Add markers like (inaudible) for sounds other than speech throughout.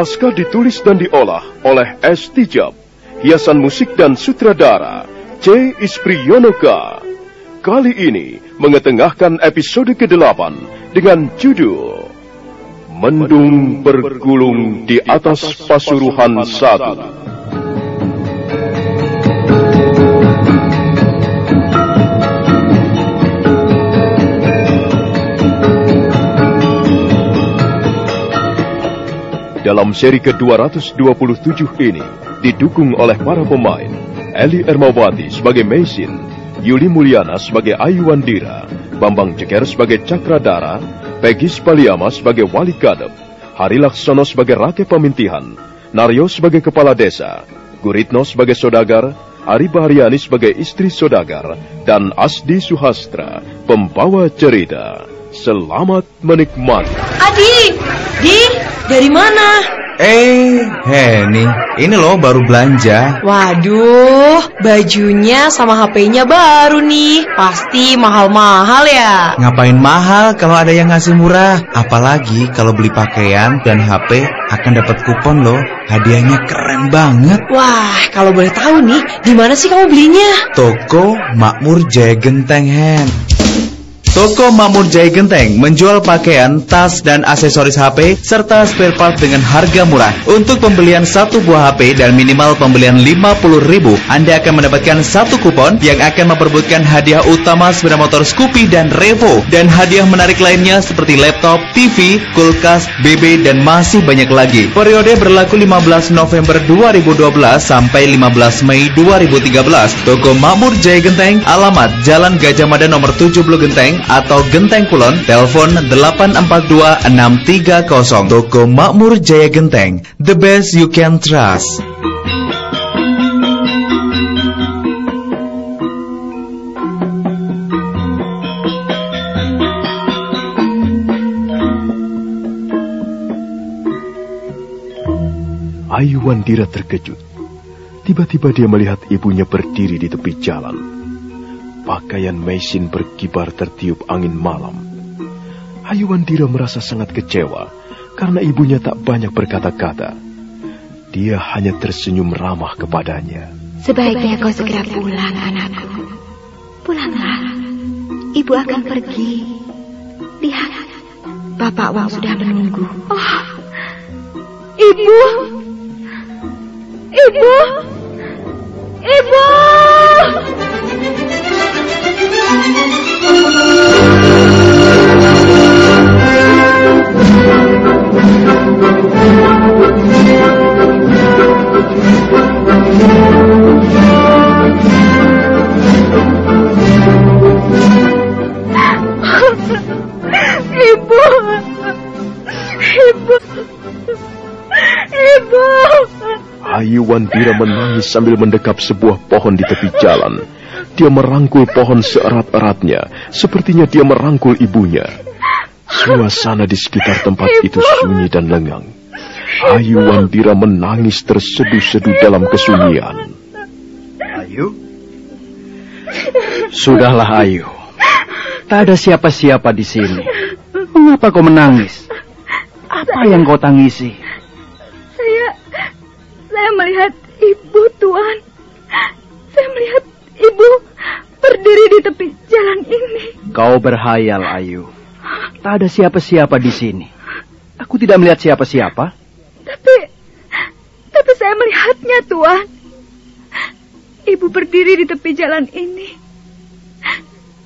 Naskah ditulis dan diolah oleh S. Tijab. Hiasan musik dan sutradara C. Ispriyonoka. Kali ini mengetengahkan episode ke-8 dengan judul Mendung bergulung di atas Pasuruhan Satu. Dalam seri ke-227 ini didukung oleh para pemain Eli Ermawati sebagai Mesin, Yuli Mulyana sebagai Ayu Wandira, Bambang Ceker sebagai Cakradara, Peggy Spaliama sebagai Wali Kadep, Hari Laksono sebagai Rake Pemintihan, Naryo sebagai Kepala Desa, Guritno sebagai Sodagar, Ari Baharyani sebagai istri Sodagar, dan Asdi Suhastra, pembawa cerita. Selamat menikmati. Adi, Di, dari mana? Eh, Henny, ini loh baru belanja. Waduh, bajunya sama HP-nya baru nih. Pasti mahal-mahal ya. Ngapain mahal kalau ada yang ngasih murah? Apalagi kalau beli pakaian dan HP akan dapat kupon loh. Hadiahnya keren banget. Wah, kalau boleh tahu nih, di mana sih kamu belinya? Toko Makmur Jaya Genteng Hen. Toko Makmur Jaya Genteng menjual pakaian, tas, dan aksesoris HP serta spare part dengan harga murah. Untuk pembelian satu buah HP dan minimal pembelian 50 ribu, Anda akan mendapatkan satu kupon yang akan memperebutkan hadiah utama sepeda motor Scoopy dan Revo dan hadiah menarik lainnya seperti laptop, TV, kulkas, BB, dan masih banyak lagi. Periode berlaku 15 November 2012 sampai 15 Mei 2013. Toko Makmur Jaya Genteng, alamat Jalan Gajah Mada nomor 70 Genteng atau Genteng Kulon, telepon 842-630. Toko Makmur Jaya Genteng, the best you can trust. Ayu Wandira terkejut. Tiba-tiba dia melihat ibunya berdiri di tepi jalan. Pakaian Maisin berkibar tertiup angin malam. Ayu Wandira merasa sangat kecewa karena ibunya tak banyak berkata-kata. Dia hanya tersenyum ramah kepadanya. Sebaiknya kau segera pulang, anakku. Pulanglah. Ibu akan pergi. Lihat, Bapak Wang sudah menunggu. Oh, ibu! Ibu! Ibu! Wandira menangis sambil mendekap sebuah pohon di tepi jalan. Dia merangkul pohon seerat-eratnya, sepertinya dia merangkul ibunya. Suasana di sekitar tempat itu sunyi dan lengang. Ayu Wandira menangis terseduh-seduh dalam kesunyian. Ayu? Sudahlah Ayu. Tak ada siapa-siapa di sini. Mengapa kau menangis? Apa yang kau tangisi? Saya... Saya melihat ibu, Tuan. Saya melihat ibu berdiri di tepi jalan ini. Kau berhayal, Ayu. Tak ada siapa-siapa di sini. Aku tidak melihat siapa-siapa. Tapi... Tapi saya melihatnya, Tuan. Ibu berdiri di tepi jalan ini.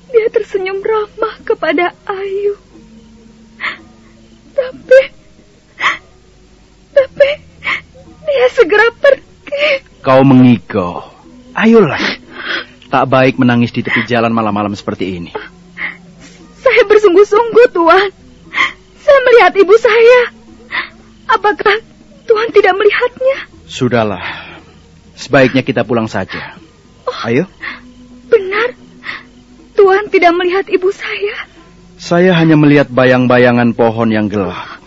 Dia tersenyum ramah kepada Ayu. Tapi... Tapi... Dia segera pergi. Kau mengigau. Ayolah. Tak baik menangis di tepi jalan malam-malam seperti ini. Saya bersungguh-sungguh, Tuan. Saya melihat ibu saya. Apakah Tuhan tidak melihatnya? Sudahlah. Sebaiknya kita pulang saja. Ayo. Benar. Tuhan tidak melihat ibu saya. Saya hanya melihat bayang-bayangan pohon yang gelap.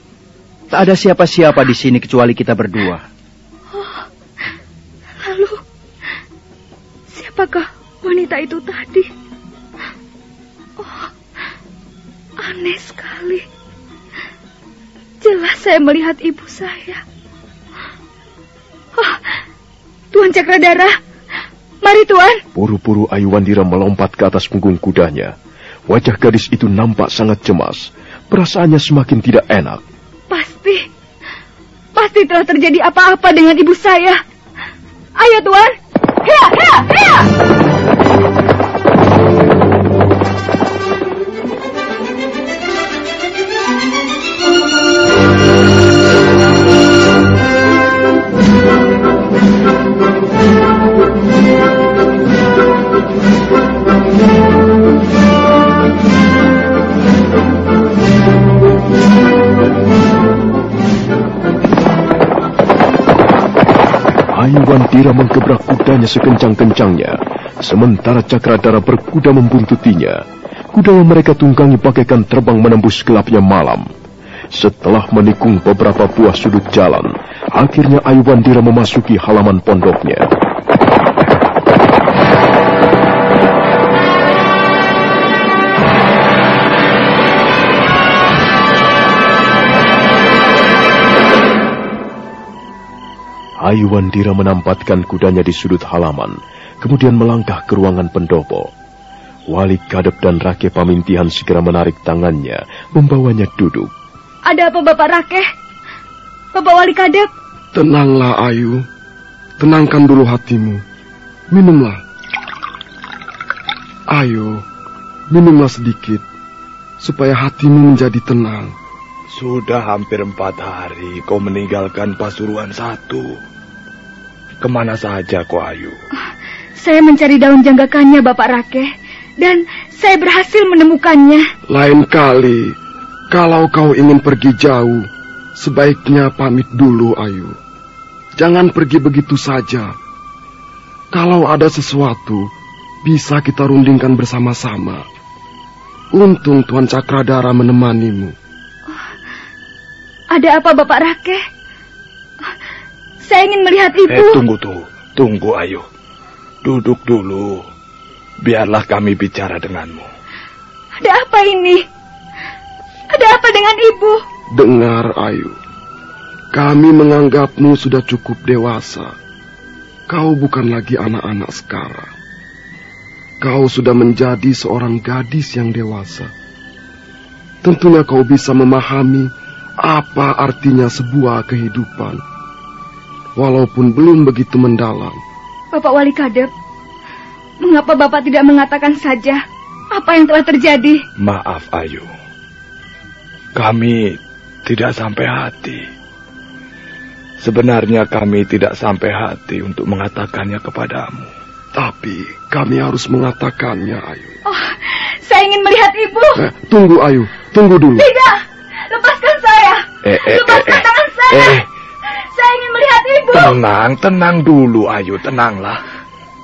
Tak ada siapa-siapa di sini kecuali kita berdua. Siapakah wanita itu tadi? Oh, aneh sekali. Jelas saya melihat ibu saya. Oh, Tuan Cakradara, mari Tuan. Buru-buru Ayu Wandira melompat ke atas punggung kudanya. Wajah gadis itu nampak sangat cemas. Perasaannya semakin tidak enak. Pasti, pasti telah terjadi apa-apa dengan ibu saya. Ayo Tuan, hea, hea! Ayu Wandira menggebrak kudanya sekencang-kencangnya, sementara Cakradara berkuda membuntutinya. Kuda yang mereka tunggangi bagaikan terbang menembus gelapnya malam. Setelah menikung beberapa buah sudut jalan, akhirnya Ayu memasuki halaman pondoknya. Ayu Wandira menampatkan kudanya di sudut halaman, kemudian melangkah ke ruangan pendopo. Wali Kadep dan Rake Pamintihan segera menarik tangannya, membawanya duduk. Ada apa Bapak Rakeh? Bapak Wali Kadep? Tenanglah Ayu. Tenangkan dulu hatimu. Minumlah. Ayo, minumlah sedikit. Supaya hatimu menjadi tenang. Sudah hampir empat hari kau meninggalkan Pasuruan satu. Ke mana saja kau Ayu? Saya mencari daun janggakannya Bapak Rakeh. Dan saya berhasil menemukannya. Lain kali, kalau kau ingin pergi jauh, sebaiknya pamit dulu, Ayu. Jangan pergi begitu saja. Kalau ada sesuatu, bisa kita rundingkan bersama-sama. Untung Tuan Cakradara menemanimu. Ada apa Bapak Rakeh? Saya ingin melihat ibu. Eh, tunggu tuh. Tunggu, Ayu. Duduk dulu. Biarlah kami bicara denganmu. Ada apa ini? Ada dengan ibu. Dengar, Ayu. Kami menganggapmu sudah cukup dewasa. Kau bukan lagi anak-anak sekarang. Kau sudah menjadi seorang gadis yang dewasa. Tentunya kau bisa memahami apa artinya sebuah kehidupan. Walaupun belum begitu mendalam. Bapak Wali Kadep, mengapa Bapak tidak mengatakan saja apa yang telah terjadi? Maaf, Ayu. Kami tidak sampai hati. Sebenarnya kami tidak sampai hati untuk mengatakannya kepadamu. Tapi kami harus mengatakannya, Ayu. Oh, saya ingin melihat ibu. Eh, tunggu, Ayu. Tunggu dulu. Tidak, lepaskan saya. Eh, eh, lepaskan eh, eh. tangan saya. Eh. Saya ingin melihat ibu. Tenang, tenang dulu, Ayu. Tenanglah.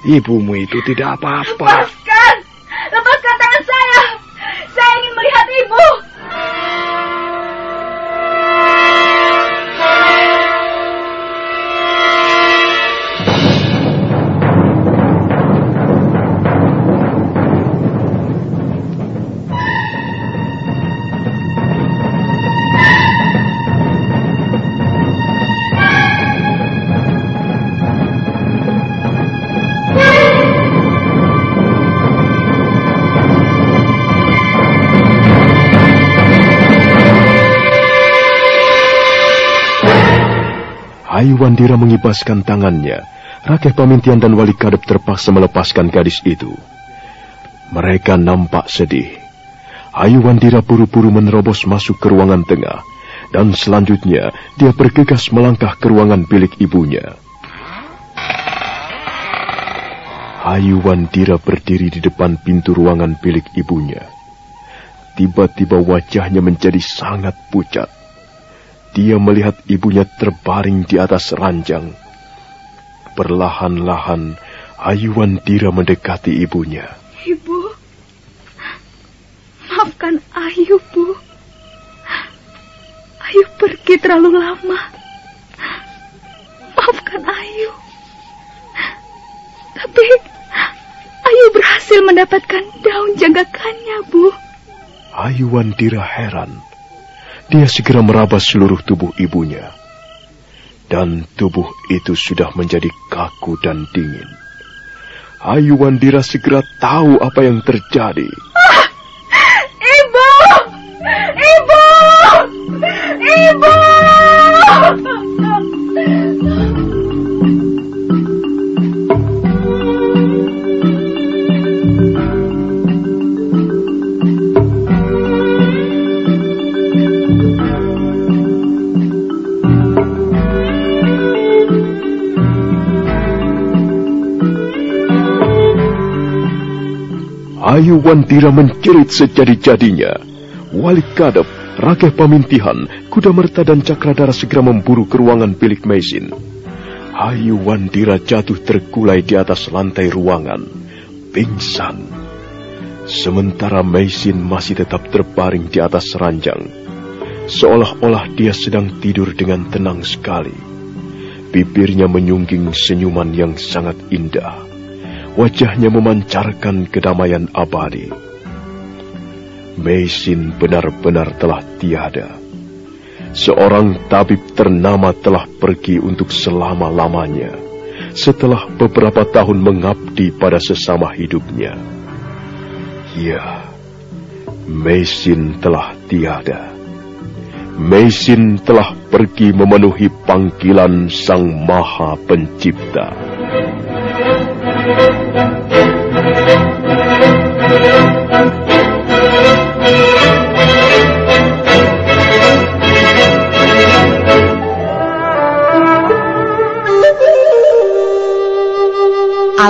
Ibumu itu tidak apa-apa. Lepaskan. Lepaskan tangan saya. Saya ingin melihat ibu. Ayu Wandira mengibaskan tangannya. Rakeh Pamintian dan Wali Kadep terpaksa melepaskan gadis itu. Mereka nampak sedih. Ayu Wandira buru-buru menerobos masuk ke ruangan tengah. Dan selanjutnya dia bergegas melangkah ke ruangan bilik ibunya. Ayu Wandira berdiri di depan pintu ruangan bilik ibunya. Tiba-tiba wajahnya menjadi sangat pucat. Dia melihat ibunya terbaring di atas ranjang. Perlahan-lahan, Ayu Wandira mendekati ibunya. Ibu, maafkan Ayu, Bu. Ayu pergi terlalu lama. Maafkan Ayu. Tapi Ayu berhasil mendapatkan daun jagakannya, Bu. Ayu Wandira heran. Dia segera meraba seluruh tubuh ibunya. Dan tubuh itu sudah menjadi kaku dan dingin. Ayu Wandira segera tahu apa yang terjadi. Ibu! Ibu! Ibu! Ayu Wandira menjerit sejadi-jadinya. Wali Kadep, Rakeh Pamintihan, Kuda Merta dan Cakradara segera memburu ke ruangan bilik mesin. Ayu Wandira jatuh terkulai di atas lantai ruangan, pingsan. Sementara Meisin masih tetap terbaring di atas ranjang, seolah-olah dia sedang tidur dengan tenang sekali. Bibirnya menyungging senyuman yang sangat indah. Wajahnya memancarkan kedamaian abadi. Meisin benar-benar telah tiada. Seorang tabib ternama telah pergi untuk selama-lamanya setelah beberapa tahun mengabdi pada sesama hidupnya. Ya, Meisin telah tiada. Meisin telah pergi memenuhi panggilan Sang Maha Pencipta. Thank you.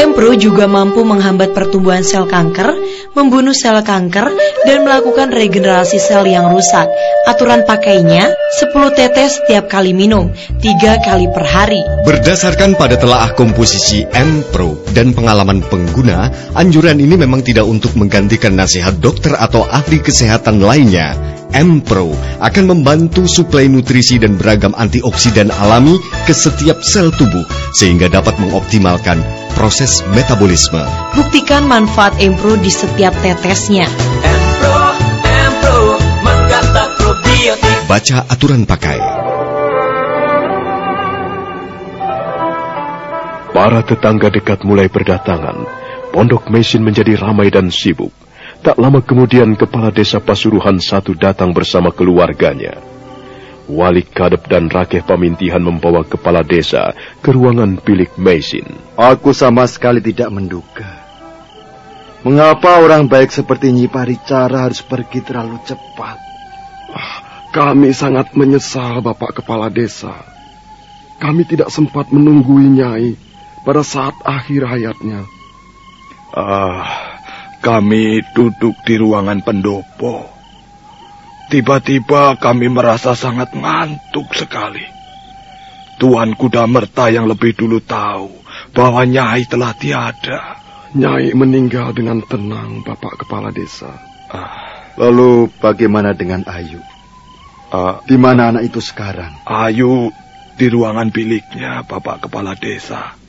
Empro juga mampu menghambat pertumbuhan sel kanker, membunuh sel kanker, dan melakukan regenerasi sel yang rusak. Aturan pakainya 10 tetes setiap kali minum, 3 kali per hari. Berdasarkan pada telaah komposisi M-Pro dan pengalaman pengguna, anjuran ini memang tidak untuk menggantikan nasihat dokter atau ahli kesehatan lainnya. M-Pro akan membantu suplai nutrisi dan beragam antioksidan alami ke setiap sel tubuh sehingga dapat mengoptimalkan proses metabolisme. Buktikan manfaat Empro di setiap tetesnya. Empro, Empro, mengkata probiotik. Baca aturan pakai. Para tetangga dekat mulai berdatangan. Pondok Mesin menjadi ramai dan sibuk. Tak lama kemudian kepala desa Pasuruhan satu datang bersama keluarganya. Wali Kadep dan Rakeh Pamintihan membawa kepala desa ke ruangan bilik Mesin. Aku sama sekali tidak menduga. Mengapa orang baik seperti Nyi Paricara harus pergi terlalu cepat? Kami sangat menyesal Bapak Kepala Desa. Kami tidak sempat menunggui Nyai pada saat akhir hayatnya. Ah, kami duduk di ruangan pendopo. Tiba-tiba kami merasa sangat ngantuk sekali. Tuan Kuda Merta yang lebih dulu tahu bahwa Nyai telah tiada. Nyai meninggal dengan tenang, Bapak Kepala Desa. Ah, lalu bagaimana dengan Ayu? Ah, Di mana anak itu sekarang? Ayu di ruangan biliknya Bapak Kepala Desa.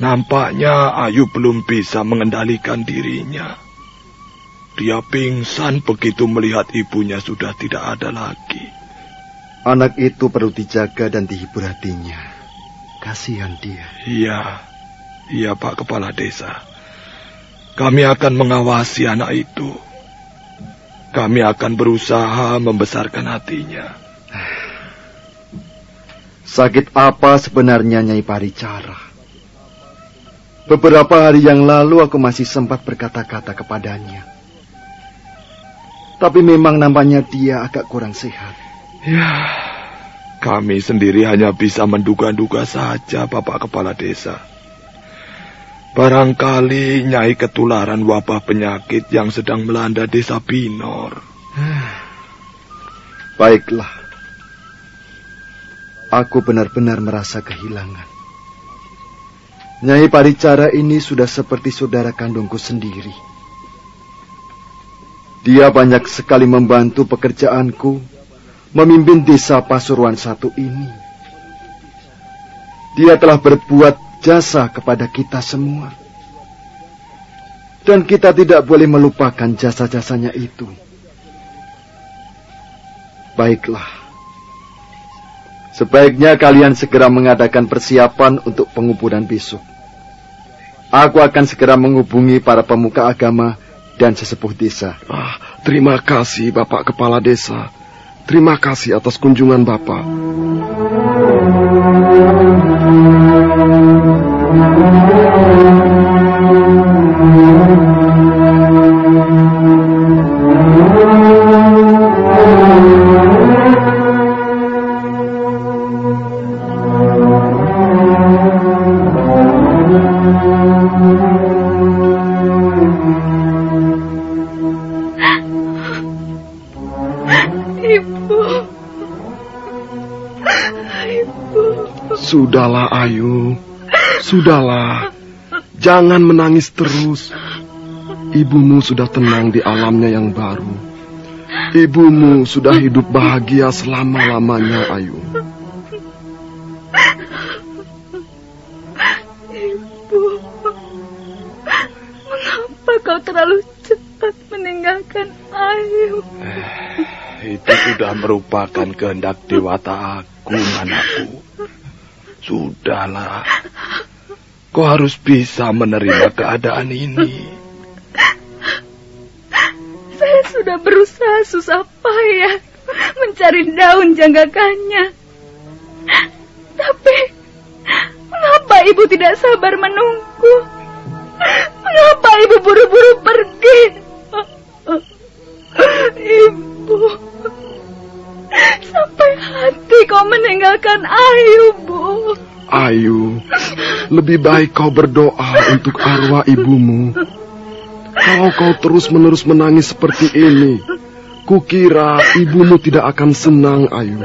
Nampaknya Ayu belum bisa mengendalikan dirinya. Dia pingsan begitu melihat ibunya sudah tidak ada lagi. Anak itu perlu dijaga dan dihibur hatinya. Kasihan dia. Iya, iya Pak Kepala Desa. Kami akan mengawasi anak itu. Kami akan berusaha membesarkan hatinya. Sakit apa sebenarnya Nyai Paricara? Beberapa hari yang lalu aku masih sempat berkata-kata kepadanya. Tapi memang nampaknya dia agak kurang sehat. Ya, kami sendiri hanya bisa menduga-duga saja Bapak Kepala Desa. Barangkali Nyai ketularan wabah penyakit yang sedang melanda desa Binor. (sighs) Baiklah. Aku benar-benar merasa kehilangan. Nyai Paricara ini sudah seperti saudara kandungku sendiri. Dia banyak sekali membantu pekerjaanku memimpin desa Pasuruan satu ini. Dia telah berbuat jasa kepada kita semua. Dan kita tidak boleh melupakan jasa-jasanya itu. Baiklah. Sebaiknya kalian segera mengadakan persiapan untuk penguburan besok. Aku akan segera menghubungi para pemuka agama dan sesepuh desa. Ah, terima kasih Bapak Kepala Desa. Terima kasih atas kunjungan Bapak. Ibu. Sudahlah. Jangan menangis terus. Ibumu sudah tenang di alamnya yang baru. Ibumu sudah hidup bahagia selama-lamanya, Ayu. Ibu. Mengapa kau terlalu cepat meninggalkan Ayu? Itu sudah merupakan kehendak Dewata Agung, anakku. Sudahlah. Kau harus bisa menerima keadaan ini. Saya sudah berusaha susah payah mencari daun janggakannya. Tapi mengapa ibu tidak sabar menunggu? Mengapa ibu buru-buru pergi? Ibu, sampai hati kau meninggalkan Ayu, Bu. Ayu, lebih baik kau berdoa untuk arwah ibumu. Kalau kau terus-menerus menangis seperti ini, kukira ibumu tidak akan senang, Ayu.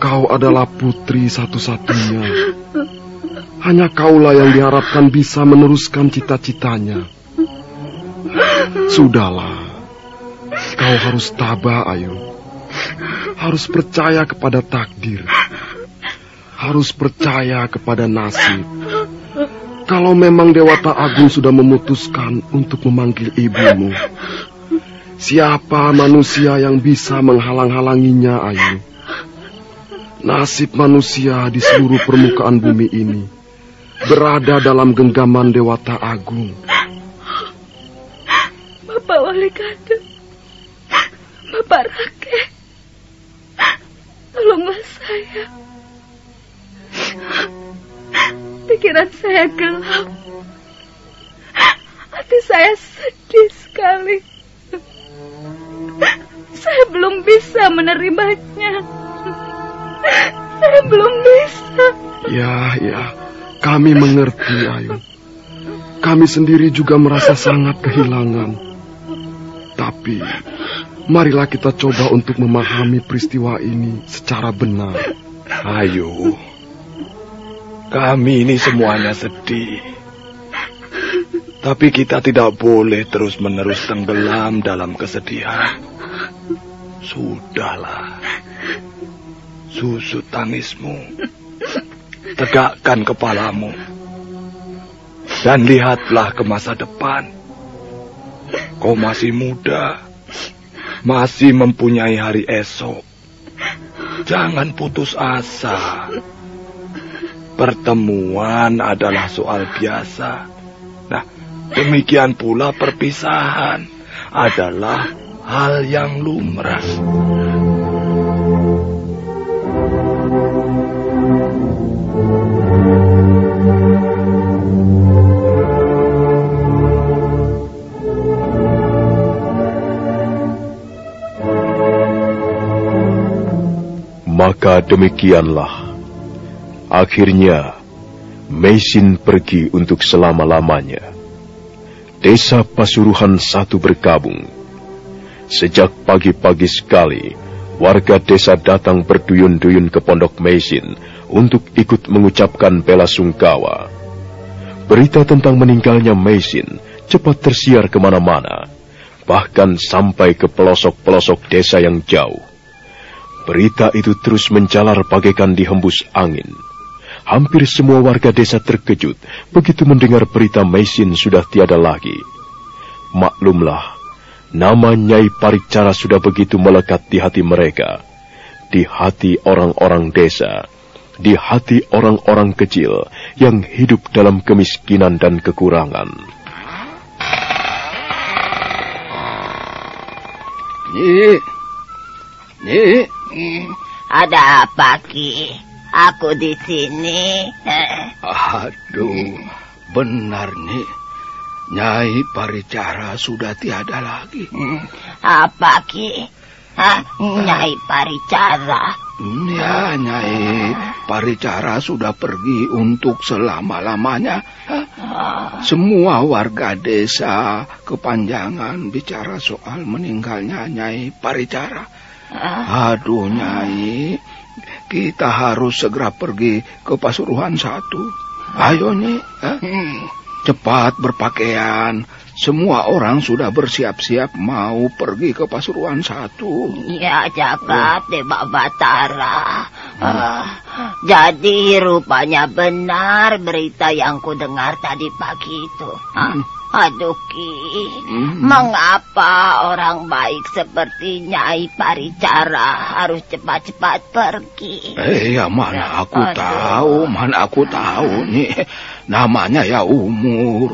Kau adalah putri satu-satunya. Hanya kaulah yang diharapkan bisa meneruskan cita-citanya. Sudahlah, kau harus tabah, Ayu. Harus percaya kepada takdir. Harus percaya kepada nasib. Kalau memang Dewata Agung sudah memutuskan untuk memanggil ibumu, siapa manusia yang bisa menghalang-halanginya, Ayu? Nasib manusia di seluruh permukaan bumi ini berada dalam genggaman Dewata Agung. Bapak Wali Kade, Bapak Rake, tolonglah saya. Pikiran saya gelap. Hati saya sedih sekali. Saya belum bisa menerimanya. Saya belum bisa. Ya, ya, kami mengerti, Ayu. Kami sendiri juga merasa sangat kehilangan. Tapi, marilah kita coba untuk memahami peristiwa ini secara benar. Ayu, kami ini semuanya sedih. Tapi kita tidak boleh terus-menerus tenggelam dalam kesedihan. Sudahlah. Susut tangismu. Tegakkan kepalamu. Dan lihatlah ke masa depan. Kau masih muda. Masih mempunyai hari esok. Jangan putus asa. Pertemuan adalah soal biasa. Nah, demikian pula perpisahan adalah hal yang lumrah. Maka demikianlah. Akhirnya, Mesin pergi untuk selama-lamanya. Desa Pasuruhan satu berkabung. Sejak pagi-pagi sekali, warga desa datang berduyun-duyun ke pondok Mesin untuk ikut mengucapkan bela sungkawa. Berita tentang meninggalnya Mesin cepat tersiar ke mana-mana, bahkan sampai ke pelosok-pelosok desa yang jauh. Berita itu terus menjalar bagaikan dihembus angin. Hampir semua warga desa terkejut begitu mendengar berita Mesin sudah tiada lagi. Maklumlah, nama Nyai Paricara sudah begitu melekat di hati mereka, di hati orang-orang desa, di hati orang-orang kecil yang hidup dalam kemiskinan dan kekurangan. Nyi, Nyi, Hmm, ada apa, Ki? Aku di sini. Aduh, benar nih. Nyai Paricara sudah tiada lagi. hmm, apa, Ki? Hah, Nyai Paricara. Ya, Nyai Paricara sudah pergi untuk selama-lamanya. Semua warga desa kepanjangan bicara soal meninggalnya Nyai Paricara. Aduh, Nyai, kita harus segera pergi ke Pasuruan satu. Ayo, Nyi, eh? cepat berpakaian. Semua orang sudah bersiap-siap mau pergi ke Pasuruan satu. Ya, jagat Dewa Batara. Ah, jadi rupanya benar berita yang ku dengar tadi pagi itu. Ah, aduh, Ki. Mengapa orang baik seperti Nyai Paricara harus cepat-cepat pergi? Eh, ya mana aku Aduh. tahu, mana aku tahu nih. Namanya ya umur.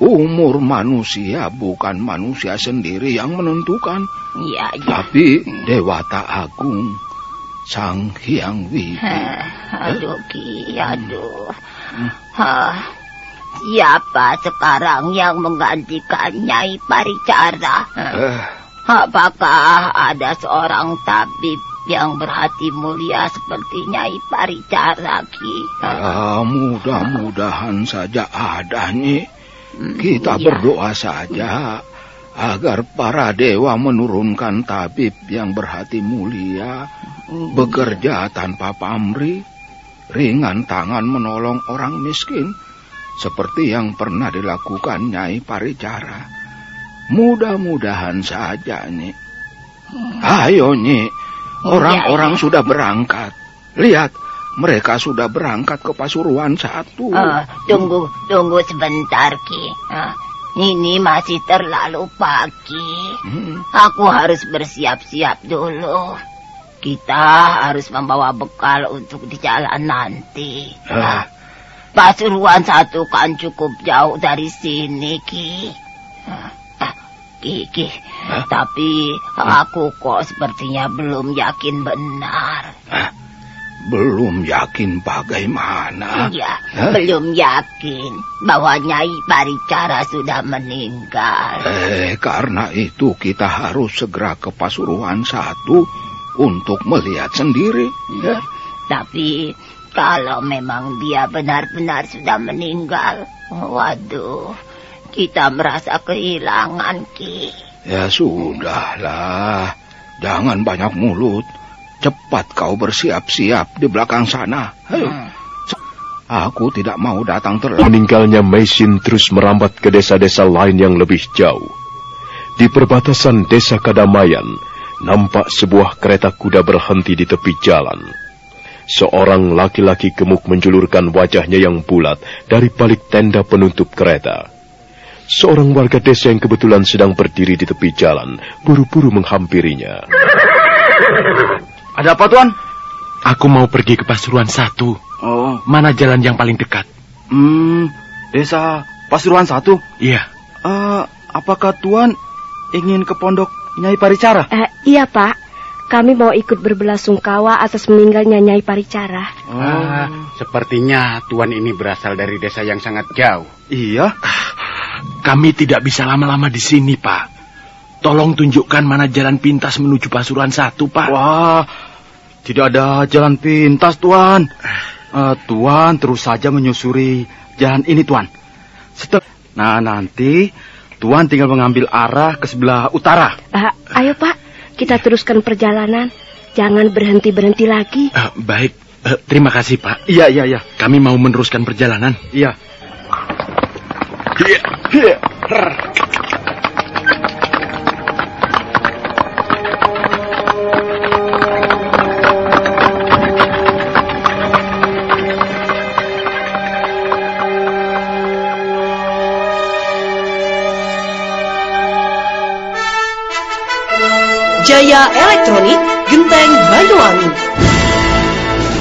Umur manusia bukan manusia sendiri yang menentukan. Iya, iya. Tapi Dewata Agung, Sang Hyang Widi. Aduh, Ki, aduh. Hah, siapa sekarang yang menggantikan Nyai Paricara? Eh, Apakah ada seorang tabib yang berhati mulia seperti Nyai Paricara Ki. Ah, mudah-mudahan saja ada, Nyi. Kita iya. berdoa saja agar para dewa menurunkan tabib yang berhati mulia, Hmm. bekerja tanpa pamrih, ringan tangan menolong orang miskin, seperti yang pernah dilakukan Nyai Paricara. Mudah-mudahan saja, Nyi. Ayo, Nyi. Orang-orang sudah berangkat. Lihat, mereka sudah berangkat ke Pasuruan satu. Ah, tunggu, tunggu sebentar, Ki. Ah, ini masih terlalu pagi. Hmm. Aku harus bersiap-siap dulu. Kita harus membawa bekal untuk di jalan nanti. Ah, Pasuruan satu kan cukup jauh dari sini, Ki. Ah, ah, Ki, Ki. Tapi aku kok sepertinya belum yakin benar. Belum yakin bagaimana. Iya, Hah? belum yakin bahwa Nyai Paricara sudah meninggal. Eh, karena itu kita harus segera ke Pasuruan satu untuk melihat sendiri. Ya. Tapi kalau memang dia benar-benar sudah meninggal, waduh, kita merasa kehilangan Ki. Ya sudahlah, jangan banyak mulut. Cepat kau bersiap-siap di belakang sana. Hei. Aku tidak mau datang terlambat. Meninggalnya Meisin terus merambat ke desa-desa lain yang lebih jauh. Di perbatasan desa Kadamayan, nampak sebuah kereta kuda berhenti di tepi jalan. Seorang laki-laki gemuk menjulurkan wajahnya yang bulat dari balik tenda penutup kereta. Seorang warga desa yang kebetulan sedang berdiri di tepi jalan, buru-buru menghampirinya. Ada apa, Tuan? Aku mau pergi ke Pasuruan satu. Oh, Mana jalan yang paling dekat? hmm, desa Pasuruan satu. Iya. Eh, apakah Tuan ingin ke pondok Nyai Paricara? Eh, iya, Pak. Kami mau ikut berbelasungkawa atas meninggalnya Nyai Paricara. Ah, sepertinya tuan ini berasal dari desa yang sangat jauh. Iya. Kami tidak bisa lama-lama di sini, Pak. Tolong tunjukkan mana jalan pintas menuju Pasuruan satu, Pak. Wah, tidak ada jalan pintas, Tuan. Eh, tuan terus saja menyusuri jalan ini, Tuan. Setel. Nah, nanti Tuan tinggal mengambil arah ke sebelah utara. Eh, ayo, Pak. Kita teruskan perjalanan. Jangan berhenti-berhenti lagi. Eh, baik, Eh, terima kasih, Pak. Iya, iya, iya. Kami mau meneruskan perjalanan. Iya. Jaya Elektronik Genteng Banyuwangi.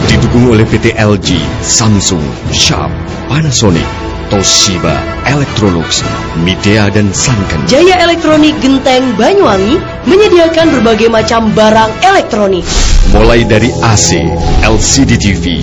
Didukung oleh PT LG, Samsung, Sharp, Panasonic, Toshiba, Electrolux, Midea dan Sanken. Jaya Elektronik Genteng Banyuwangi menyediakan berbagai macam barang elektronik. Mulai dari AC, LCD TV,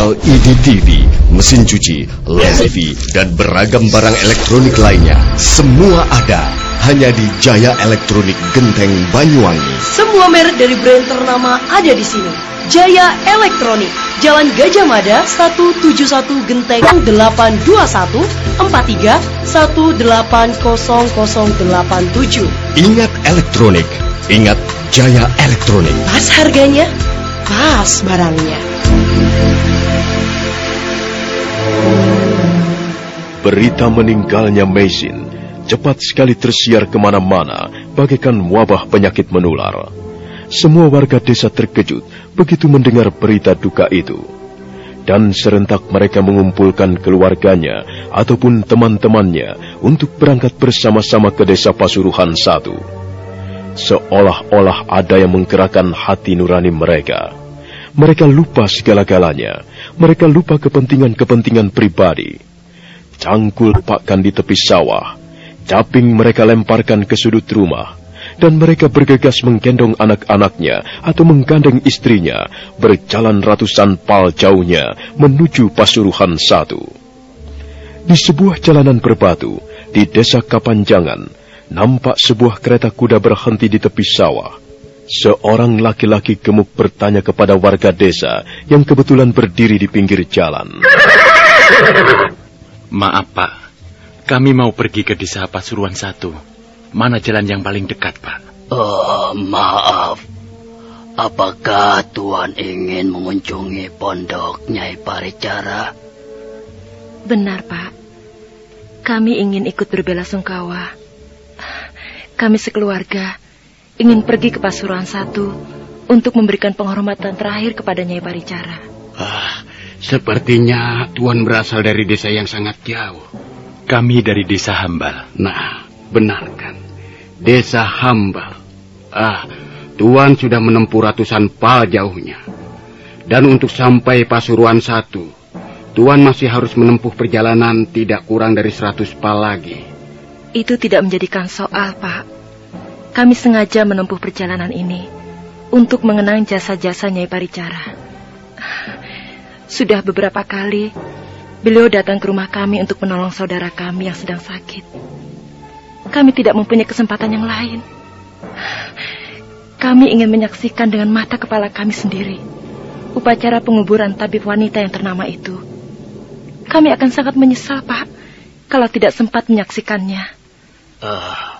LED TV, mesin cuci, TV, dan beragam barang elektronik lainnya. Semua ada hanya di Jaya Elektronik Genteng Banyuwangi. Semua merek dari brand ternama ada di sini. Jaya Elektronik, Jalan Gajah Mada 171 Genteng 821 43 180087. Ingat elektronik, ingat Jaya Elektronik. Pas harganya, pas barangnya. Berita meninggalnya Meisin cepat sekali tersiar ke mana-mana bagaikan wabah penyakit menular. Semua warga desa terkejut begitu mendengar berita duka itu. Dan serentak mereka mengumpulkan keluarganya ataupun teman-temannya untuk berangkat bersama-sama ke desa Pasuruhan satu. Seolah-olah ada yang menggerakkan hati nurani mereka. Mereka lupa segala-galanya. Mereka lupa kepentingan-kepentingan pribadi. Cangkul pakkan di tepi sawah. Caping mereka lemparkan ke sudut rumah. Dan mereka bergegas menggendong anak-anaknya atau menggandeng istrinya berjalan ratusan pal jauhnya menuju Pasuruhan satu. Di sebuah jalanan berbatu di desa Kapanjangan, nampak sebuah kereta kuda berhenti di tepi sawah. Seorang laki-laki gemuk bertanya kepada warga desa yang kebetulan berdiri di pinggir jalan. Maaf, Pak. Kami mau pergi ke desa Pasuruan satu. Mana jalan yang paling dekat, Pak? Oh, maaf. Apakah Tuan ingin mengunjungi pondok Nyai Paricara? Benar, Pak. Kami ingin ikut berbelasungkawa. Kami sekeluarga ingin pergi ke Pasuruan satu untuk memberikan penghormatan terakhir kepada Nyai Paricara. Ah, sepertinya Tuan berasal dari desa yang sangat jauh. Kami dari desa Hambal. Nah, benar kan? Desa Hambal. Ah, Tuan sudah menempuh ratusan pal jauhnya. Dan untuk sampai Pasuruan satu, Tuan masih harus menempuh perjalanan tidak kurang dari seratus pal lagi. Itu tidak menjadikan soal, Pak. Kami sengaja menempuh perjalanan ini untuk mengenang jasa-jasa Nyai Paricara. Sudah beberapa kali beliau datang ke rumah kami untuk menolong saudara kami yang sedang sakit. Kami tidak mempunyai kesempatan yang lain. Kami ingin menyaksikan dengan mata kepala kami sendiri upacara penguburan tabib wanita yang ternama itu. Kami akan sangat menyesal, Pak, kalau tidak sempat menyaksikannya. Uh,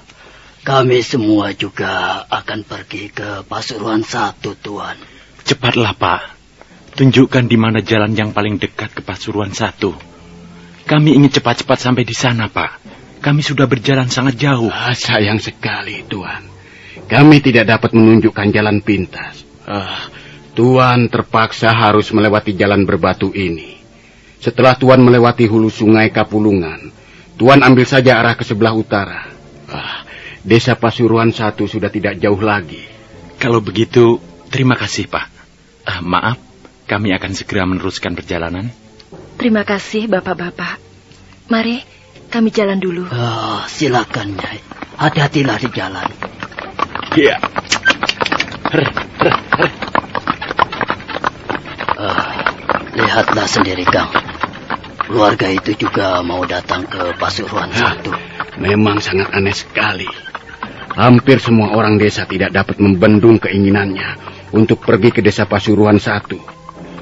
kami semua juga akan pergi ke Pasuruan satu, Tuan. Cepatlah, Pak. Tunjukkan di mana jalan yang paling dekat ke Pasuruan satu. Kami ingin cepat-cepat sampai di sana, Pak. Kami sudah berjalan sangat jauh. Ah, sayang sekali, Tuan. Kami tidak dapat menunjukkan jalan pintas. Ah, Tuan terpaksa harus melewati jalan berbatu ini. Setelah Tuan melewati hulu sungai Kapulungan, Tuan ambil saja arah ke sebelah utara. Ah, Desa Pasuruan satu sudah tidak jauh lagi. Kalau begitu, terima kasih, Pak. Uh, maaf, kami akan segera meneruskan perjalanan. Terima kasih, Bapak-bapak. Mari, kami jalan dulu. Oh, silakan, Nyai. Hati-hatilah di jalan. Iya. Uh, lihatlah sendiri, Kang. Keluarga itu juga mau datang ke Pasuruan satu. Memang sangat aneh sekali. Hampir semua orang desa tidak dapat membendung keinginannya untuk pergi ke desa Pasuruan satu.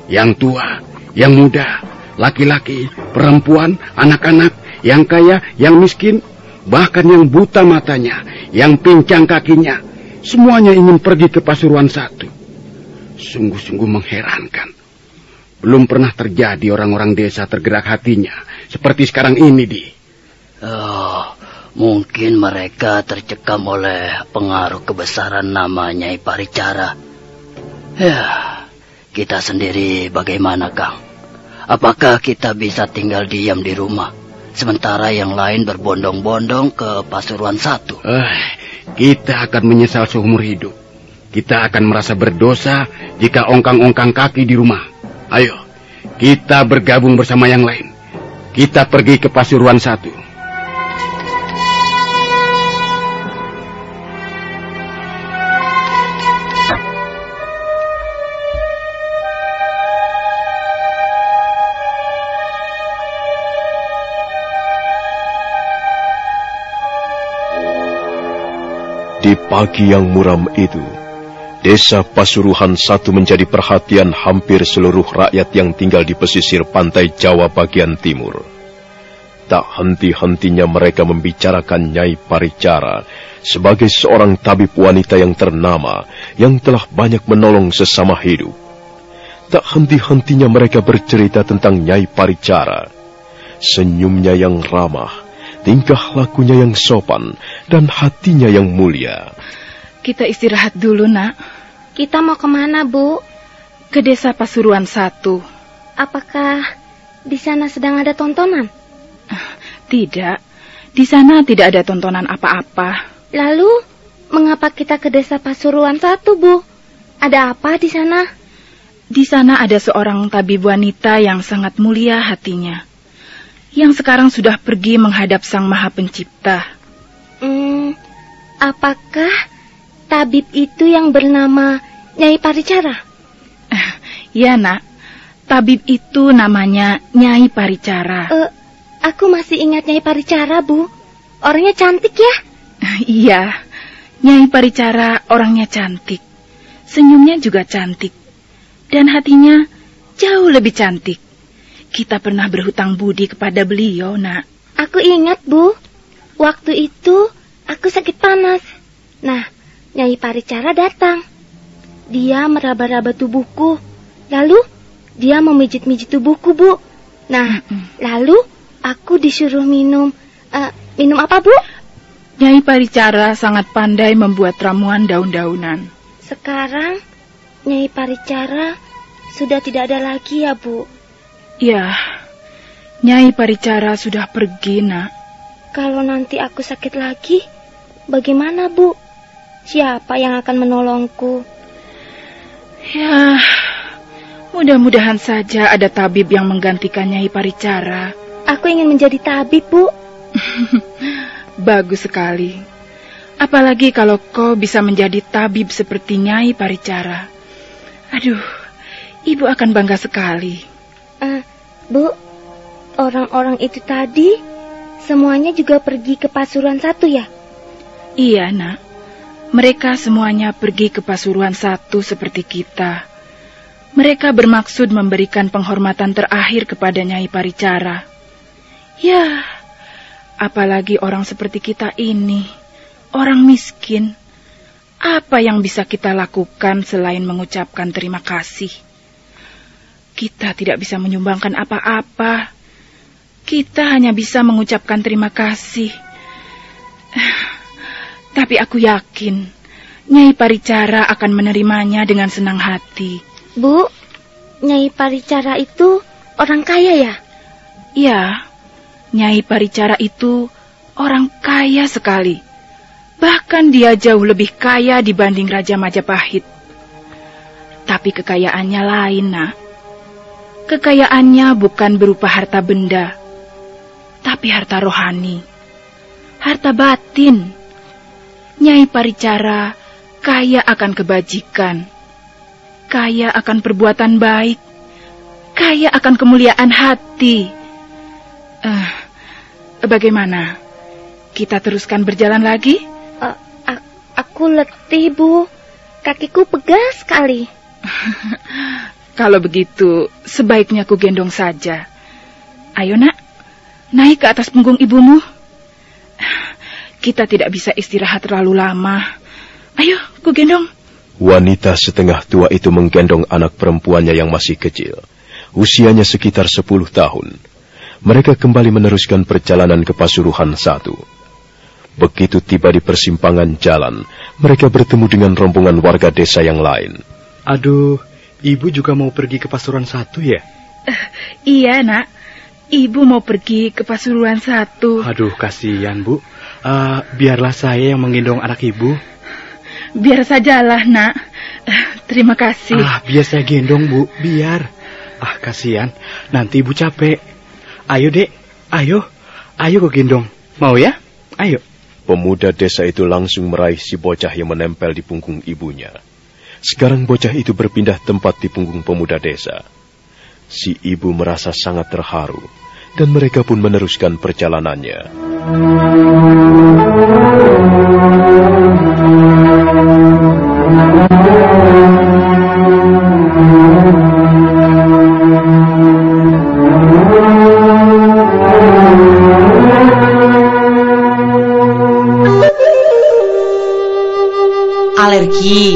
Yang tua, yang muda, laki-laki, perempuan, anak-anak, yang kaya, yang miskin, bahkan yang buta matanya, yang pincang kakinya, semuanya ingin pergi ke Pasuruan satu. Sungguh-sungguh mengherankan. Belum pernah terjadi orang-orang desa tergerak hatinya seperti sekarang ini, Di. Oh, Mungkin mereka tercekam oleh pengaruh kebesaran namanya Iparicara. Ya, kita sendiri bagaimana, Kang? Apakah kita bisa tinggal diam di rumah, sementara yang lain berbondong-bondong ke Pasuruan satu? Eh, kita akan menyesal seumur hidup. Kita akan merasa berdosa jika ongkang-ongkang kaki di rumah. Ayo, kita bergabung bersama yang lain. Kita pergi ke Pasuruan satu. Pagi yang muram itu, desa Pasuruhan satu menjadi perhatian hampir seluruh rakyat yang tinggal di pesisir pantai Jawa bagian timur. Tak henti-hentinya mereka membicarakan Nyai Paricara sebagai seorang tabib wanita yang ternama yang telah banyak menolong sesama hidup. Tak henti-hentinya mereka bercerita tentang Nyai Paricara. Senyumnya yang ramah, tingkah lakunya yang sopan, dan hatinya yang mulia. Kita istirahat dulu, nak. Kita mau ke mana, Bu? Ke desa Pasuruan satu. Apakah di sana sedang ada tontonan? Tidak, di sana tidak ada tontonan apa-apa. Lalu, mengapa kita ke desa Pasuruan satu, Bu? Ada apa di sana? Di sana ada seorang tabib wanita yang sangat mulia hatinya yang sekarang sudah pergi menghadap Sang Maha Pencipta. Hmm, apakah tabib itu yang bernama Nyai Paricara? ya, Nak. Tabib itu namanya Nyai Paricara. Uh, aku masih ingat Nyai Paricara, Bu. Orangnya cantik ya? iya, Nyai Paricara orangnya cantik. Senyumnya juga cantik. Dan hatinya jauh lebih cantik. Kita pernah berhutang budi kepada beliau, nak. Aku ingat, Bu. Waktu itu aku sakit panas. Nah, Nyai Paricara datang. Dia meraba-raba tubuhku. Lalu dia memijit-mijit tubuhku, Bu. Nah, lalu aku disuruh minum. Uh, minum apa, Bu? Nyai Paricara sangat pandai membuat ramuan daun-daunan. Sekarang Nyai Paricara sudah tidak ada lagi ya, Bu? Ya, Nyai Paricara sudah pergi, nak. Kalau nanti aku sakit lagi, bagaimana, Bu? Siapa yang akan menolongku? Ya, mudah-mudahan saja ada tabib yang menggantikan Nyai Paricara. Aku ingin menjadi tabib, Bu. (laughs) Bagus sekali. Apalagi kalau kau bisa menjadi tabib seperti Nyai Paricara. Aduh, ibu akan bangga sekali. Uh, Bu, orang-orang itu tadi semuanya juga pergi ke Pasuruan satu ya? Iya, nak. Mereka semuanya pergi ke Pasuruan satu seperti kita. Mereka bermaksud memberikan penghormatan terakhir kepada Nyai Paricara. Ya, apalagi orang seperti kita ini, orang miskin. Apa yang bisa kita lakukan selain mengucapkan terima kasih? Kita tidak bisa menyumbangkan apa-apa. Kita hanya bisa mengucapkan terima kasih. (sighs) Tapi aku yakin Nyai Paricara akan menerimanya dengan senang hati. Bu, Nyai Paricara itu orang kaya ya? Ya, Nyai Paricara itu orang kaya sekali. Bahkan dia jauh lebih kaya dibanding Raja Majapahit. Tapi kekayaannya lain, nak. Kekayaannya bukan berupa harta benda, tapi harta rohani, harta batin. Nyai Paricara kaya akan kebajikan, kaya akan perbuatan baik, kaya akan kemuliaan hati. Uh, bagaimana? Kita teruskan berjalan lagi? Uh, aku letih, Bu. Kakiku pegas sekali. (laughs) Kalau begitu, sebaiknya ku gendong saja. Ayo nak, naik ke atas punggung ibumu. Kita tidak bisa istirahat terlalu lama. Ayo, ku gendong. Wanita setengah tua itu menggendong anak perempuannya yang masih kecil. Usianya sekitar sepuluh tahun. Mereka kembali meneruskan perjalanan ke Pasuruhan satu. Begitu tiba di persimpangan jalan, mereka bertemu dengan rombongan warga desa yang lain. Aduh, Ibu juga mau pergi ke Pasuruan satu ya? Uh, iya, nak. Ibu mau pergi ke Pasuruan satu. Aduh, kasihan, Bu. Uh, biarlah saya yang menggendong anak Ibu. Biar sajalah, nak. Uh, terima kasih. Ah, biar saya gendong, Bu. Biar. Ah, kasihan. Nanti Ibu capek. Ayo, Dek. Ayo. Ayo ke gendong. Mau ya? Ayo. Pemuda desa itu langsung meraih si bocah yang menempel di punggung ibunya. Sekarang bocah itu berpindah tempat di punggung pemuda desa. Si ibu merasa sangat terharu, dan mereka pun meneruskan perjalanannya. alergi,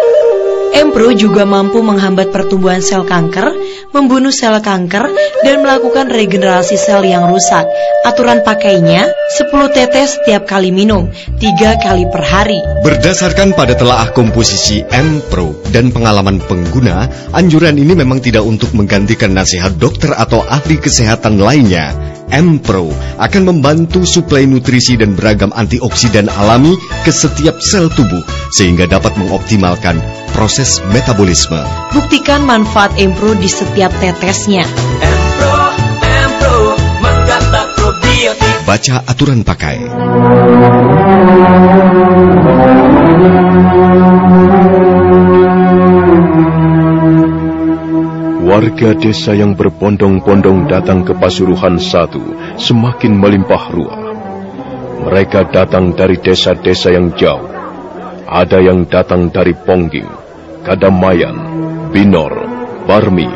Empro juga mampu menghambat pertumbuhan sel kanker, membunuh sel kanker, dan melakukan regenerasi sel yang rusak. Aturan pakainya 10 tetes setiap kali minum, 3 kali per hari. Berdasarkan pada telaah komposisi Empro dan pengalaman pengguna, anjuran ini memang tidak untuk menggantikan nasihat dokter atau ahli kesehatan lainnya. M-Pro akan membantu suplai nutrisi dan beragam antioksidan alami ke setiap sel tubuh sehingga dapat mengoptimalkan proses metabolisme. Buktikan manfaat M-Pro di setiap tetesnya. M-Pro, M-Pro, mengkata probiotik. Baca aturan pakai. Warga desa yang berbondong-bondong datang ke Pasuruhan satu semakin melimpah ruah. Mereka datang dari desa-desa yang jauh. Ada yang datang dari Pongging, Kadamayan, Binor, Barmi.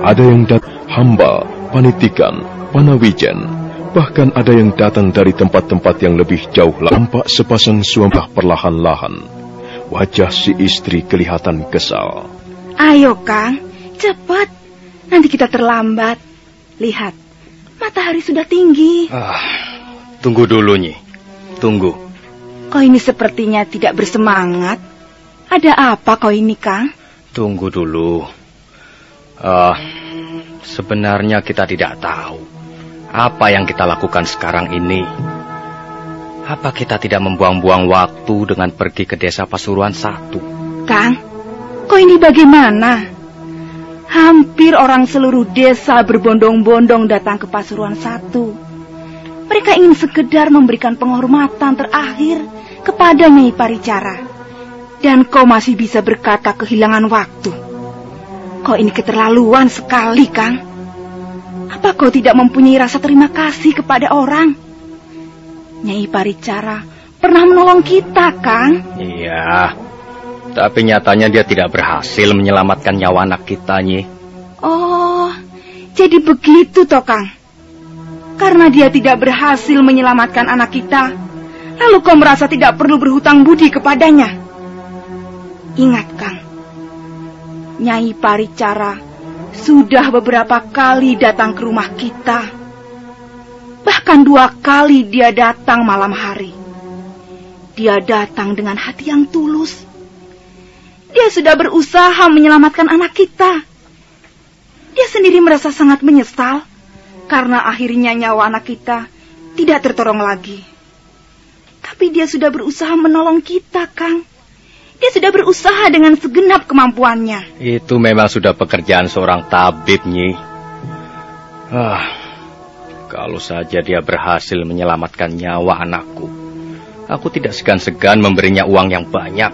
Ada yang datang Hamba, Panitikan, Panawijen. Bahkan ada yang datang dari tempat-tempat yang lebih jauh. Nampak sepasang suami perlahan-lahan. Wajah si istri kelihatan kesal. Ayo, Kang. Cepat. Nanti kita terlambat. Lihat. Matahari sudah tinggi. Ah, tunggu dulu, Nyi. Tunggu. Kau ini sepertinya tidak bersemangat. Ada apa kau ini, Kang? Tunggu dulu. Ah, sebenarnya kita tidak tahu apa yang kita lakukan sekarang ini. Apa kita tidak membuang-buang waktu dengan pergi ke desa Pasuruan satu? Kang, kau ini bagaimana? Hampir orang seluruh desa berbondong-bondong datang ke Pasuruan satu. Mereka ingin sekedar memberikan penghormatan terakhir kepada Nyai Paricara. Dan kau masih bisa berkata kehilangan waktu. Kau ini keterlaluan sekali, Kang. Apa kau tidak mempunyai rasa terima kasih kepada orang? Nyai Paricara pernah menolong kita, Kang. Iya, tapi nyatanya dia tidak berhasil menyelamatkan nyawa anak kita, Nyi. Oh, jadi begitu toh, Kang. Karena dia tidak berhasil menyelamatkan anak kita, lalu kau merasa tidak perlu berhutang budi kepadanya. Ingat, Kang. Nyai Paricara sudah beberapa kali datang ke rumah kita. Bahkan dua kali dia datang malam hari. Dia datang dengan hati yang tulus dia sudah berusaha menyelamatkan anak kita. Dia sendiri merasa sangat menyesal karena akhirnya nyawa anak kita tidak tertolong lagi. Tapi dia sudah berusaha menolong kita, Kang. Dia sudah berusaha dengan segenap kemampuannya. Itu memang sudah pekerjaan seorang tabib, Nyi. Ah, kalau saja dia berhasil menyelamatkan nyawa anakku, aku tidak segan-segan memberinya uang yang banyak.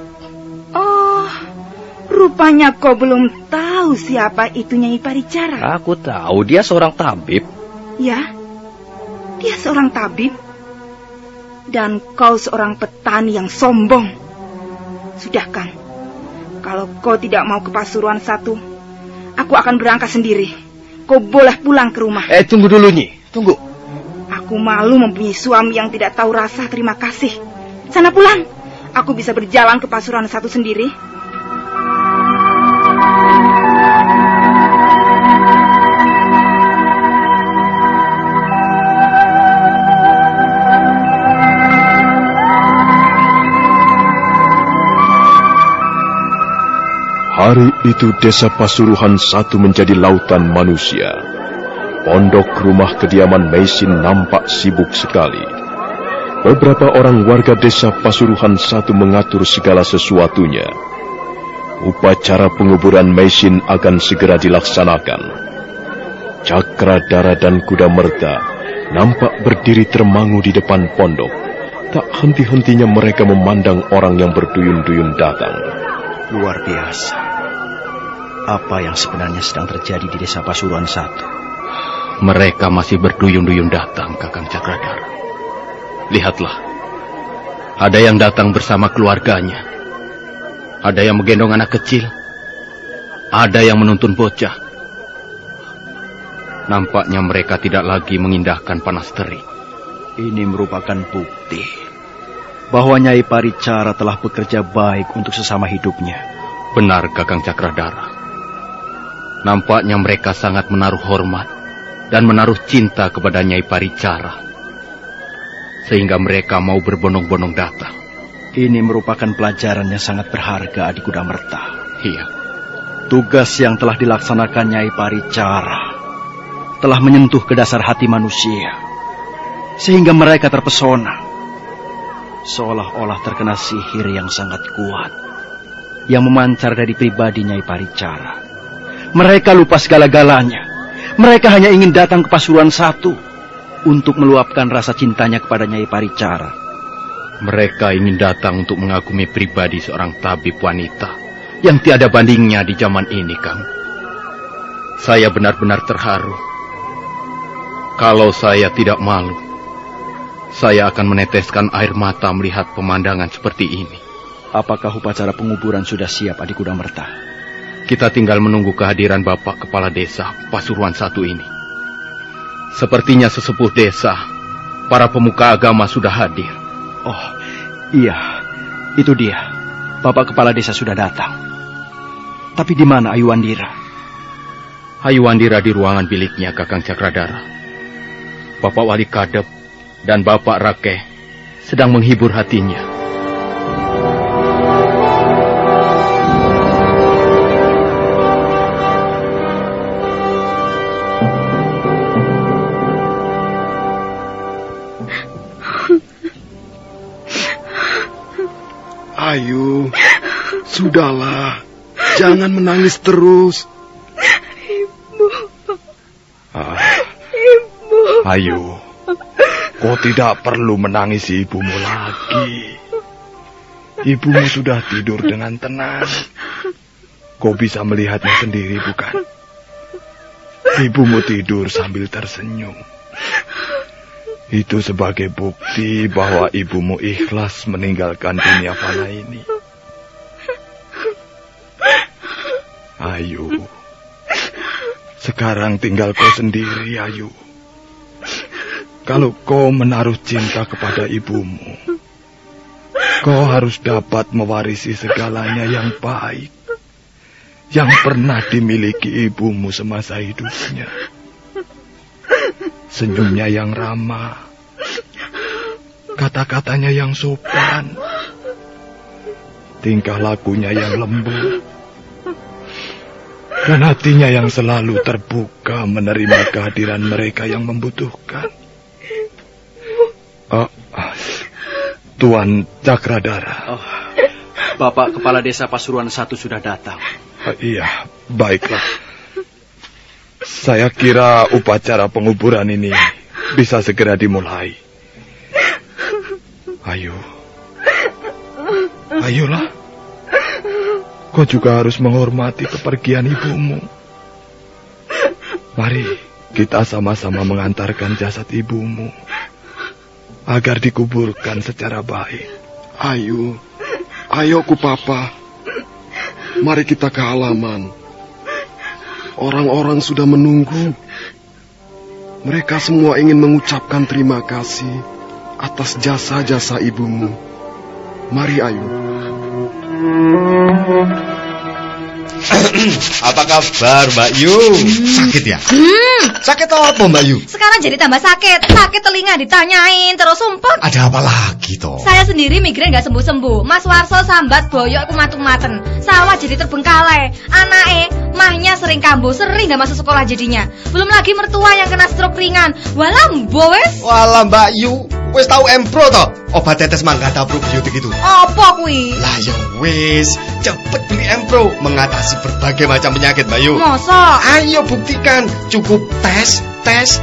Rupanya kau belum tahu siapa itu Nyai Paricara. Aku tahu dia seorang tabib. Ya, dia seorang tabib. Dan kau seorang petani yang sombong. Sudah kan, kalau kau tidak mau ke Pasuruan satu, aku akan berangkat sendiri. Kau boleh pulang ke rumah. Eh, tunggu dulu, Nyi. Tunggu. Aku malu mempunyai suami yang tidak tahu rasa terima kasih. Sana pulang. Aku bisa berjalan ke Pasuruan satu sendiri. Hari itu desa Pasuruhan satu menjadi lautan manusia. Pondok rumah kediaman Mesin nampak sibuk sekali. Beberapa orang warga desa Pasuruhan satu mengatur segala sesuatunya. Upacara penguburan Mesin akan segera dilaksanakan. Cakra Dara dan Kuda Merta nampak berdiri termangu di depan pondok. Tak henti-hentinya mereka memandang orang yang berduyun-duyun datang. Luar biasa apa yang sebenarnya sedang terjadi di desa Pasuruan satu. Mereka masih berduyun-duyun datang, Kakang Cakradara. Lihatlah, ada yang datang bersama keluarganya. Ada yang menggendong anak kecil. Ada yang menuntun bocah. Nampaknya mereka tidak lagi mengindahkan panas terik. Ini merupakan bukti bahwa Nyai Paricara telah bekerja baik untuk sesama hidupnya. Benar, Kakang Cakradara. Nampaknya mereka sangat menaruh hormat dan menaruh cinta kepada Nyai Paricara. Sehingga mereka mau berbondong-bondong datang. Ini merupakan pelajaran yang sangat berharga di Kuda Merta. Iya. Tugas yang telah dilaksanakan Nyai Paricara telah menyentuh ke dasar hati manusia. Sehingga mereka terpesona. Seolah-olah terkena sihir yang sangat kuat. Yang memancar dari pribadi Nyai Paricara. Mereka lupa segala-galanya. Mereka hanya ingin datang ke Pasuruan satu untuk meluapkan rasa cintanya kepada Nyai Paricara. Mereka ingin datang untuk mengagumi pribadi seorang tabib wanita yang tiada bandingnya di zaman ini, Kang. Saya benar-benar terharu. Kalau saya tidak malu, saya akan meneteskan air mata melihat pemandangan seperti ini. Apakah upacara penguburan sudah siap Adik Kuda Merta? Kita tinggal menunggu kehadiran Bapak Kepala Desa Pasuruan satu ini. Sepertinya sesepuh desa, para pemuka agama sudah hadir. Oh, iya. Itu dia. Bapak Kepala Desa sudah datang. Tapi di mana Ayu Wandira? Ayu Wandira di ruangan biliknya Kakang Cakradara. Bapak Wali Kadep dan Bapak Rakeh sedang menghibur hatinya. Ayu, sudahlah. Jangan menangis terus. Ibu. Ah, Ibu. Ayu, kau tidak perlu menangisi ibumu lagi. Ibumu sudah tidur dengan tenang. Kau bisa melihatnya sendiri, bukan? Ibumu tidur sambil tersenyum. Itu sebagai bukti bahwa ibumu ikhlas meninggalkan dunia fana ini. Ayu, sekarang tinggal kau sendiri, Ayu. Kalau kau menaruh cinta kepada ibumu, kau harus dapat mewarisi segalanya yang baik yang pernah dimiliki ibumu semasa hidupnya. Senyumnya yang ramah, kata-katanya yang sopan, tingkah lakunya yang lembut, dan hatinya yang selalu terbuka menerima kehadiran mereka yang membutuhkan. Oh, Tuan Cakradara. Oh, Bapak Kepala Desa Pasuruan satu sudah datang. Oh, iya, baiklah. Saya kira upacara penguburan ini bisa segera dimulai. Ayo. Ayolah. Kau juga harus menghormati kepergian ibumu. Mari kita sama-sama mengantarkan jasad ibumu agar dikuburkan secara baik. Ayo, ayo ku papa. Mari kita ke halaman. Orang-orang sudah menunggu. Mereka semua ingin mengucapkan terima kasih atas jasa-jasa ibumu. Mari ayo. (clears throat) Apa kabar Mbak Yu? Sakit ya? Hmm, Sakit apa Mbak Yu? sekarang jadi tambah sakit. Sakit telinga ditanyain terus sumpah. Ada apa lagi toh? Saya sendiri migrain gak sembuh-sembuh. Mas Warso sambat boyok aku matung-maten. Sawah jadi terbengkalai. Anake, mahnya sering kambuh, sering gak masuk sekolah jadinya. Belum lagi mertua yang kena stroke ringan. Walah, wes. Walah Mbak Yu, wis tahu Empro toh? Obat tetes manggata probiotik itu. Apa kuwi? Lah ya wis, cepet beli Empro mengatasi berbagai macam penyakit Mbak Yu. Masa? Ayo buktikan, cukup tes, tes,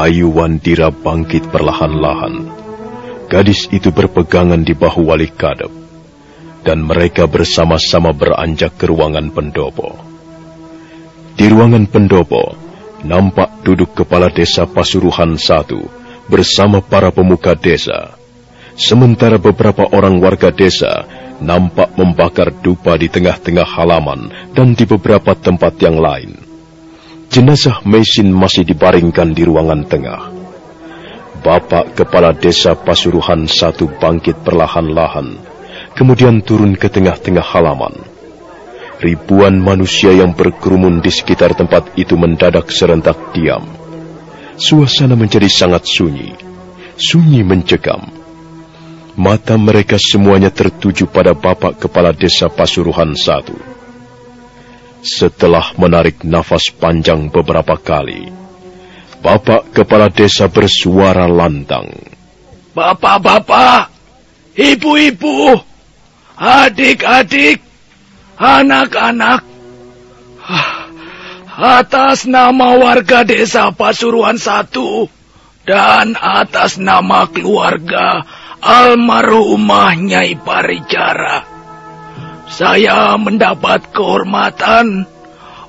Ayu Wandira bangkit perlahan-lahan. Gadis itu berpegangan di bahu wali kadep. Dan mereka bersama-sama beranjak ke ruangan pendopo. Di ruangan pendopo, nampak duduk kepala desa Pasuruhan satu bersama para pemuka desa. Sementara beberapa orang warga desa nampak membakar dupa di tengah-tengah halaman dan di beberapa tempat yang lain. Jenazah Mesin masih dibaringkan di ruangan tengah. Bapak Kepala Desa Pasuruhan satu bangkit perlahan-lahan, kemudian turun ke tengah-tengah halaman. Ribuan manusia yang berkerumun di sekitar tempat itu mendadak serentak diam. Suasana menjadi sangat sunyi, sunyi mencekam. Mata mereka semuanya tertuju pada Bapak Kepala Desa Pasuruhan satu. Setelah menarik nafas panjang beberapa kali, Bapak Kepala Desa bersuara lantang. Bapak-bapak, ibu-ibu, adik-adik, anak-anak, atas nama warga desa Pasuruan satu dan atas nama keluarga almarhumah Nyai Paricara, saya mendapat kehormatan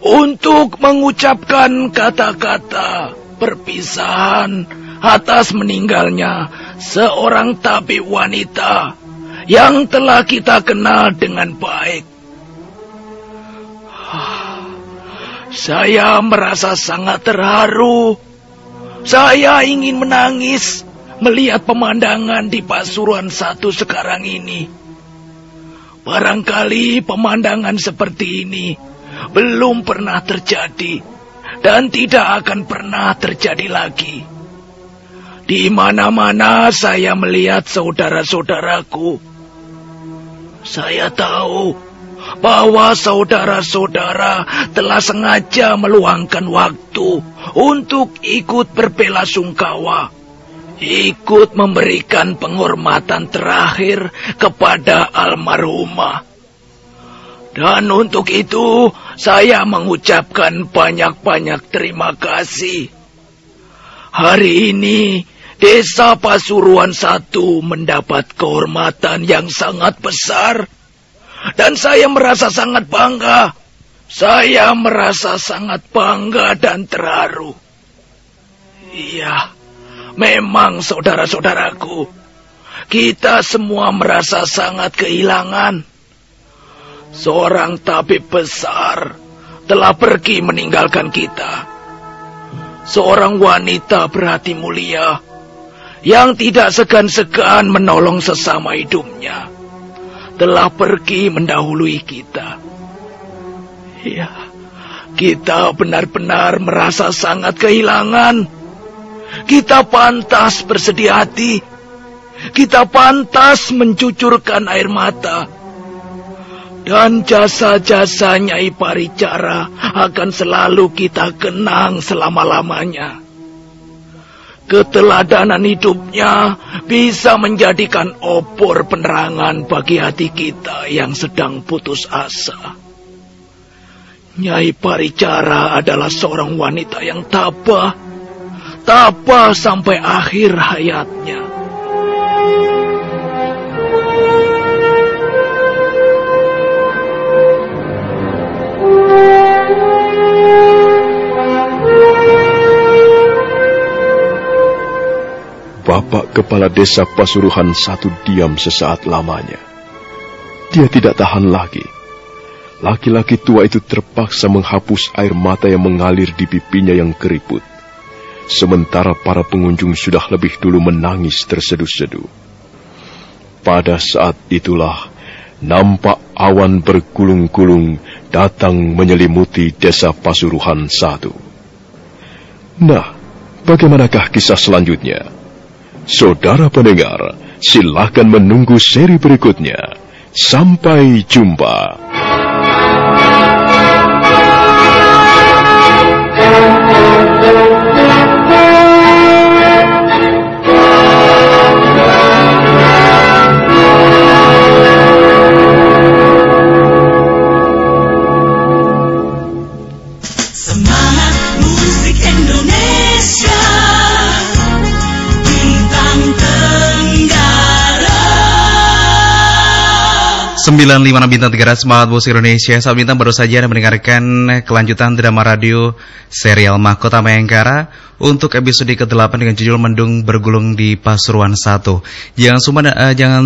untuk mengucapkan kata-kata perpisahan atas meninggalnya seorang tabib wanita yang telah kita kenal dengan baik. Saya merasa sangat terharu. Saya ingin menangis melihat pemandangan di Pasuruan satu sekarang ini. Barangkali pemandangan seperti ini belum pernah terjadi dan tidak akan pernah terjadi lagi. Di mana-mana saya melihat saudara-saudaraku. Saya tahu bahwa saudara-saudara telah sengaja meluangkan waktu untuk ikut berbela sungkawa, ikut memberikan penghormatan terakhir kepada almarhumah. Dan untuk itu, saya mengucapkan banyak-banyak terima kasih. Hari ini, Desa Pasuruan satu mendapat kehormatan yang sangat besar. Dan saya merasa sangat bangga. Saya merasa sangat bangga dan terharu. Iya, memang saudara-saudaraku, kita semua merasa sangat kehilangan. Seorang tabib besar telah pergi meninggalkan kita. Seorang wanita berhati mulia yang tidak segan-segan menolong sesama hidupnya telah pergi mendahului kita. Ya, kita benar-benar merasa sangat kehilangan. Kita pantas bersedih hati. Kita pantas mencucurkan air mata. Dan jasa-jasa Nyai Paricara akan selalu kita kenang selama-lamanya. Keteladanan hidupnya bisa menjadikan opor penerangan bagi hati kita yang sedang putus asa. Nyai Paricara adalah seorang wanita yang tabah, tabah sampai akhir hayatnya. Bapak Kepala Desa Pasuruhan satu diam sesaat lamanya. Dia tidak tahan lagi. Laki-laki tua itu terpaksa menghapus air mata yang mengalir di pipinya yang keriput. Sementara para pengunjung sudah lebih dulu menangis terseduh-seduh. Pada saat itulah nampak awan bergulung-gulung datang menyelimuti desa Pasuruhan satu. Nah, bagaimanakah kisah selanjutnya? Saudara pendengar, silakan menunggu seri berikutnya. Sampai jumpa. 95 Bintang 3 Semangat Musik Indonesia Sahabat Bintang baru saja mendengarkan kelanjutan drama radio serial Mahkota Mayangkara untuk episode ke-8 dengan judul Mendung Bergulung di Pasuruan 1. Jangan, sumba, eh, jangan